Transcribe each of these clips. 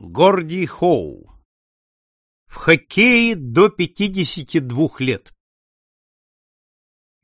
Горди Хоу. В хоккее до 52 лет.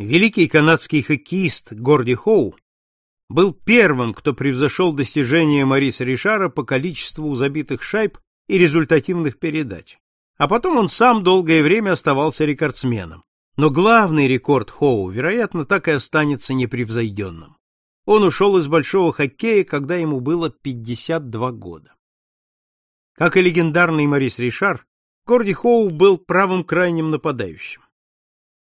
Великий канадский хоккеист Горди Хоу был первым, кто превзошел достижения Мариса Ришара по количеству забитых шайб и результативных передач. А потом он сам долгое время оставался рекордсменом. Но главный рекорд Хоу, вероятно, так и останется непревзойденным. Он ушел из большого хоккея, когда ему было 52 года. Как и легендарный Морис Ришар, Горди Хоу был правым крайним нападающим.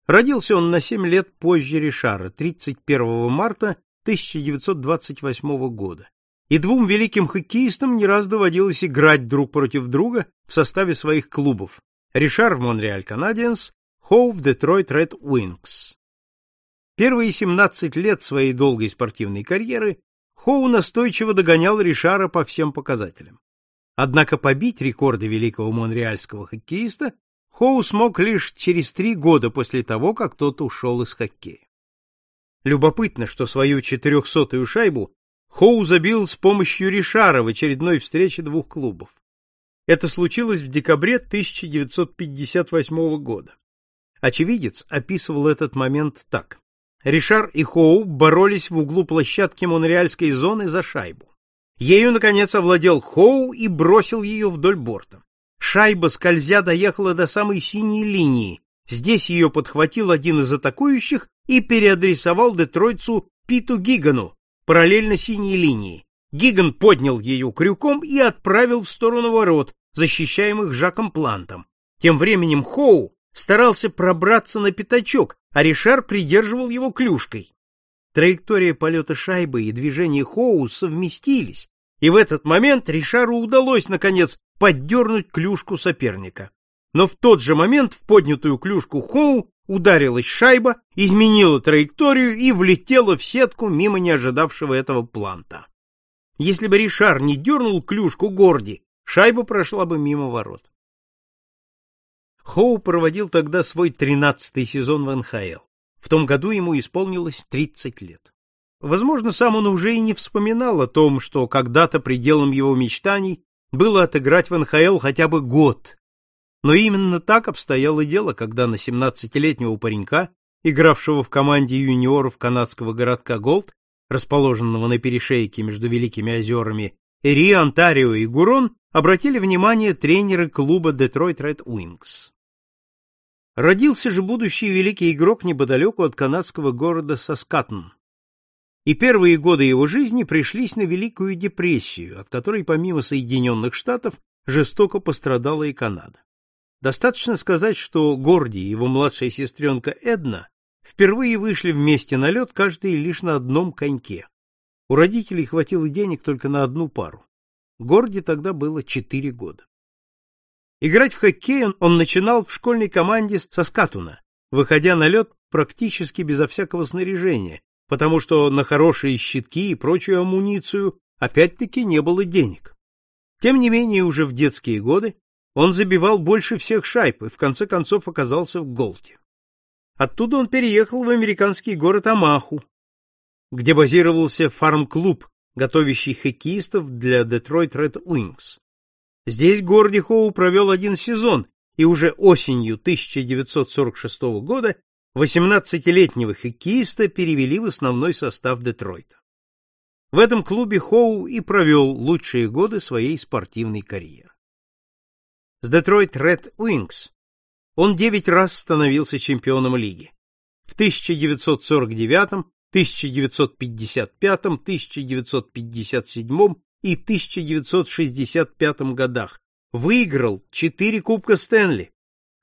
Родился он на 7 лет позже Ришара, 31 марта 1928 года. И двум великим хоккеистам не раз доводилось играть друг против друга в составе своих клубов. Ришар в Монреаль Канадиенс, Хоу в Детройт Ред Уинкс. Первые 17 лет своей долгой спортивной карьеры Хоу настойчиво догонял Ришара по всем показателям. Однако побить рекорды великого монреальского хоккеиста Хоу смог лишь через три года после того, как тот ушел из хоккея. Любопытно, что свою четырехсотую шайбу Хоу забил с помощью Ришара в очередной встрече двух клубов. Это случилось в декабре 1958 года. Очевидец описывал этот момент так. Ришар и Хоу боролись в углу площадки монреальской зоны за шайбу. Ею, наконец, овладел Хоу и бросил ее вдоль борта. Шайба, скользя, доехала до самой синей линии. Здесь ее подхватил один из атакующих и переадресовал детройцу Питу Гигану, параллельно синей линии. Гиган поднял ее крюком и отправил в сторону ворот, защищаемых Жаком Плантом. Тем временем Хоу старался пробраться на пятачок, а Ришар придерживал его клюшкой. Траектория полета шайбы и движение Хоу совместились, и в этот момент Ришару удалось, наконец, поддернуть клюшку соперника. Но в тот же момент в поднятую клюшку Хоу ударилась шайба, изменила траекторию и влетела в сетку мимо не ожидавшего этого планта. Если бы Ришар не дернул клюшку Горди, шайба прошла бы мимо ворот. Хоу проводил тогда свой тринадцатый сезон в НХЛ. В том году ему исполнилось 30 лет. Возможно, сам он уже и не вспоминал о том, что когда-то пределом его мечтаний было отыграть в НХЛ хотя бы год. Но именно так обстояло дело, когда на 17-летнего паренька, игравшего в команде юниоров канадского городка Голд, расположенного на перешейке между Великими озерами Эри, Онтарио и Гурон, обратили внимание тренеры клуба Детройт Ред Уингз. Родился же будущий великий игрок неподалеку от канадского города Саскатн, и первые годы его жизни пришлись на Великую депрессию, от которой помимо Соединенных Штатов жестоко пострадала и Канада. Достаточно сказать, что Горди и его младшая сестренка Эдна впервые вышли вместе на лед, каждый лишь на одном коньке. У родителей хватило денег только на одну пару. Горди тогда было четыре года. Играть в хоккей он начинал в школьной команде Соскатуна, выходя на лед практически безо всякого снаряжения, потому что на хорошие щитки и прочую амуницию опять-таки не было денег. Тем не менее, уже в детские годы он забивал больше всех шайб и в конце концов оказался в Голте. Оттуда он переехал в американский город Амаху, где базировался фарм-клуб, готовящий хоккеистов для Детройт Ред Уинкс. Здесь Горди Хоу провел один сезон, и уже осенью 1946 года 18-летнего хоккеиста перевели в основной состав Детройта. В этом клубе Хоу и провел лучшие годы своей спортивной карьеры. С Детройт Ред Уинкс он 9 раз становился чемпионом лиги. В 1949, 1955, 1957 и 1965 годах выиграл 4 Кубка Стэнли,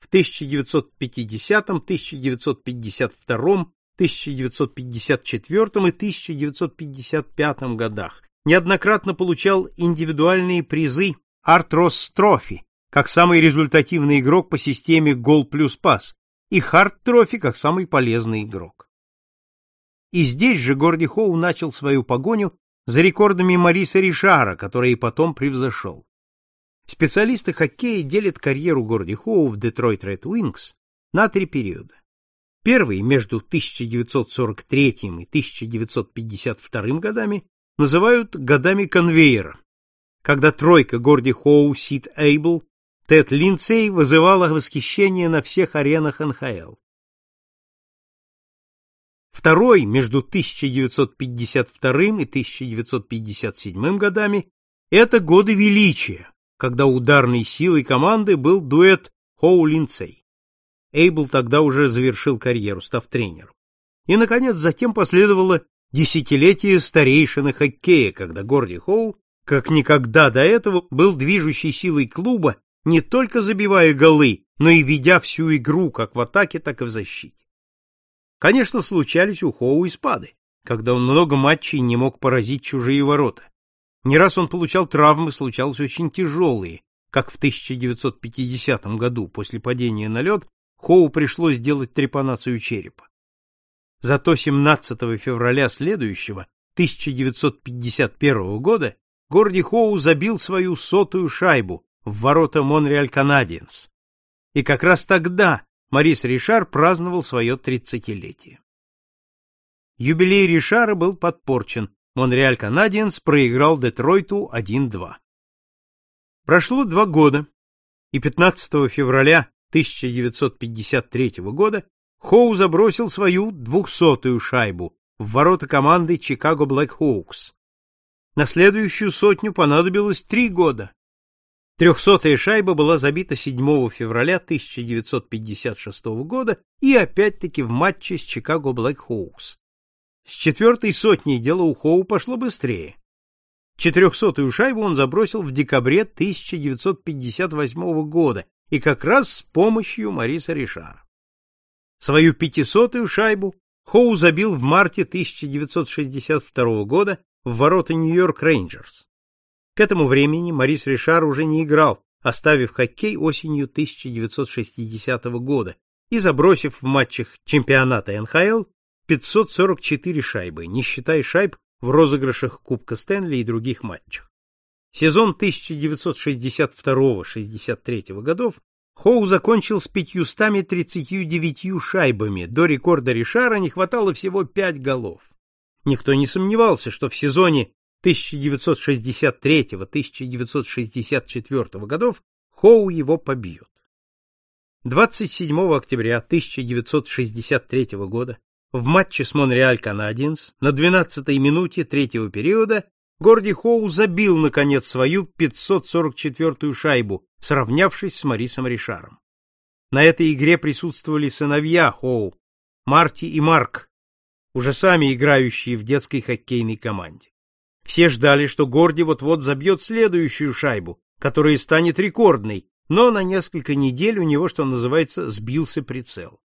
в 1950, 1952, 1954 и 1955 годах. Неоднократно получал индивидуальные призы Арт Росс Трофи как самый результативный игрок по системе гол плюс пас и Харт Трофи как самый полезный игрок. И здесь же Горди Хоу начал свою погоню за рекордами Мариса Ришара, который и потом превзошел. Специалисты хоккея делят карьеру Горди Хоу в Детройт Ред Уинкс на три периода. Первый между 1943 и 1952 годами называют годами конвейера. когда тройка Горди Хоу, Сид Эйбл, Тед Линдсей вызывала восхищение на всех аренах НХЛ. Второй между 1952 и 1957 годами это годы величия, когда ударной силой команды был дуэт Хоу-Линдсей. Эйбл тогда уже завершил карьеру, став тренером. И, наконец, затем последовало десятилетие старейшины хоккея, когда Горди Хоу, как никогда до этого, был движущей силой клуба, не только забивая голы, но и ведя всю игру как в атаке, так и в защите. Конечно, случались у Хоу и спады, когда он много матчей не мог поразить чужие ворота. Не раз он получал травмы, случалось очень тяжелые, как в 1950 году после падения на лед Хоу пришлось сделать трепанацию черепа. Зато 17 февраля следующего, 1951 года, Горди Хоу забил свою сотую шайбу в ворота Монреаль Канадиенс. И как раз тогда Марис Ришар праздновал свое тридцатилетие. Юбилей Ришара был подпорчен. Монреаль Канадиенс проиграл Детройту 1-2. Прошло два года, и 15 февраля 1953 года Хоу забросил свою двухсотую шайбу в ворота команды Чикаго Блэк. На следующую сотню понадобилось три года. Трехсотая шайба была забита 7 февраля 1956 года и опять-таки в матче с Чикаго Блэк Хоукс. С четвертой сотней дело у Хоу пошло быстрее. Четырехсотую шайбу он забросил в декабре 1958 года и как раз с помощью Мариса Ришара. Свою пятисотую шайбу Хоу забил в марте 1962 года в ворота Нью-Йорк Рейнджерс. К этому времени Марис Ришар уже не играл, оставив хоккей осенью 1960 года и забросив в матчах чемпионата НХЛ 544 шайбы, не считая шайб в розыгрышах Кубка Стэнли и других матчах. Сезон 1962-63 годов Хоу закончил с 539 шайбами, до рекорда Ришара не хватало всего 5 голов. Никто не сомневался, что в сезоне 1963-1964 годов Хоу его побьет. 27 октября 1963 года в матче с Монреаль Канадиенс на 12-й минуте третьего периода Горди Хоу забил, наконец, свою 544-ю шайбу, сравнявшись с Марисом Ришаром. На этой игре присутствовали сыновья Хоу, Марти и Марк, уже сами играющие в детской хоккейной команде. Все ждали, что Горди вот-вот забьет следующую шайбу, которая станет рекордной, но на несколько недель у него, что называется, сбился прицел.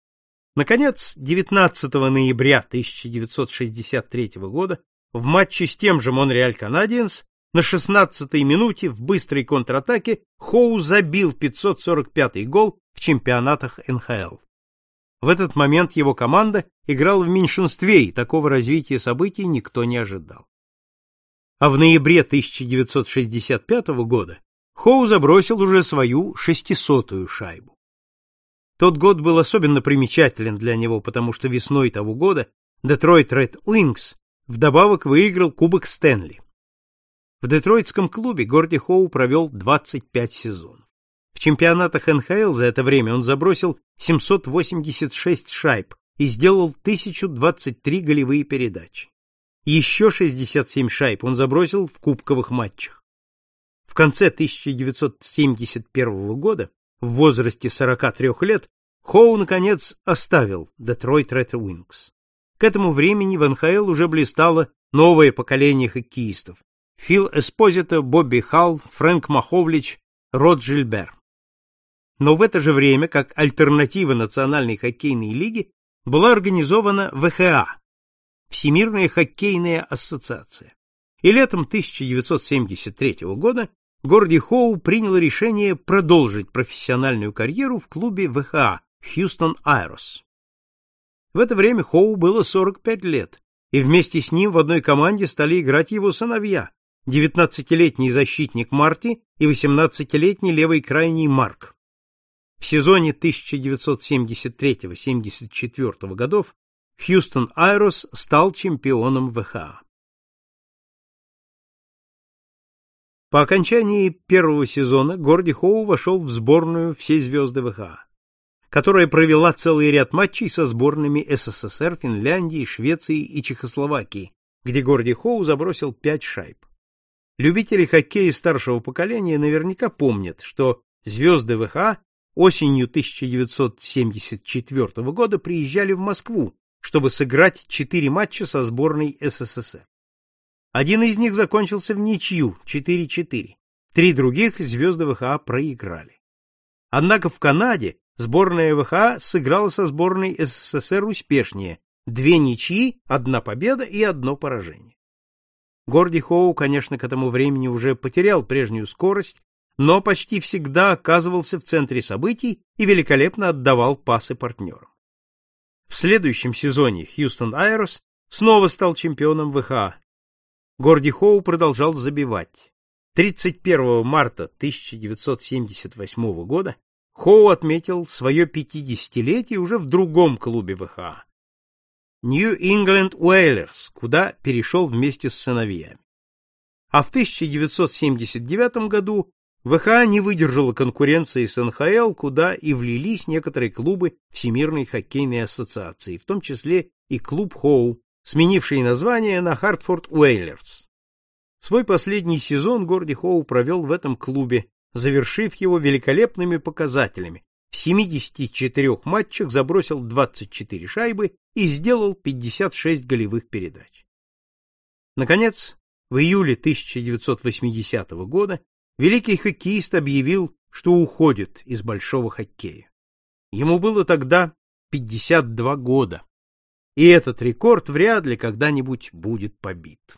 Наконец, 19 ноября 1963 года в матче с тем же Монреаль Канадиенс на 16-й минуте в быстрой контратаке Хоу забил 545-й гол в чемпионатах НХЛ. В этот момент его команда играла в меньшинстве, и такого развития событий никто не ожидал. А в ноябре 1965 года Хоу забросил уже свою шестисотую шайбу. Тот год был особенно примечателен для него, потому что весной того года Детройт Ред Уинкс Вдобавок выиграл Кубок Стэнли. В детройтском клубе Горди Хоу провел 25 сезонов. В чемпионатах НХЛ за это время он забросил 786 шайб и сделал 1023 голевые передачи. Еще 67 шайб он забросил в кубковых матчах. В конце 1971 года, в возрасте 43 лет, Хоу наконец оставил Детройт Ред Уинкс. К этому времени в НХЛ уже блистало новое поколение хоккеистов: Фил Эспозито, Бобби Халл, Фрэнк Маховлич, Род Жильбер. Но в это же время, как альтернатива Национальной хоккейной лиги, была организована ВХА Всемирная хоккейная ассоциация. И летом 1973 года Горди Хоу принял решение продолжить профессиональную карьеру в клубе ВХА Хьюстон Айрос. В это время Хоу было 45 лет, и вместе с ним в одной команде стали играть его сыновья, 19-летний защитник Марти и 18-летний левый крайний Марк. В сезоне 1973-74 годов Хьюстон Айрос стал чемпионом ВХА. По окончании первого сезона Горди Хоу вошел в сборную всей звезды ВХА, которая провела целый ряд матчей со сборными СССР, Финляндии, Швеции и Чехословакии, где Горди Хоу забросил пять шайб. Любители хоккея старшего поколения наверняка помнят, что звезды ВХА осенью 1974 года приезжали в Москву, чтобы сыграть четыре матча со сборной СССР. Один из них закончился в ничью 4-4. Три других звезды ВХА проиграли. Однако в Канаде сборная ВХА сыграла со сборной СССР успешнее. Две ничьи, одна победа и одно поражение. Горди Хоу, конечно, к этому времени уже потерял прежнюю скорость, но почти всегда оказывался в центре событий и великолепно отдавал пасы партнерам. Следующем сезоне Хьюстон Айрос снова стал чемпионом ВХА, Горди Хоу продолжал забивать. 31 марта 1978 года Хоу отметил свое 50-летие уже в другом клубе ВХА New England Whalers, куда перешел вместе с сыновьями. А в 1979 году ВХА не выдержала конкуренции с НХЛ, куда и влились некоторые клубы Всемирной хоккейной ассоциации, в том числе и клуб Хоу, сменивший название на Хартфорд Уэйлерс. Свой последний сезон Горди Хоу провел в этом клубе, завершив его великолепными показателями. В 74 матчах забросил 24 шайбы и сделал 56 голевых передач. Наконец, в июле 1980 года великий хоккеист объявил, что уходит из большого хоккея. Ему было тогда 52 года и этот рекорд вряд ли когда-нибудь будет побит.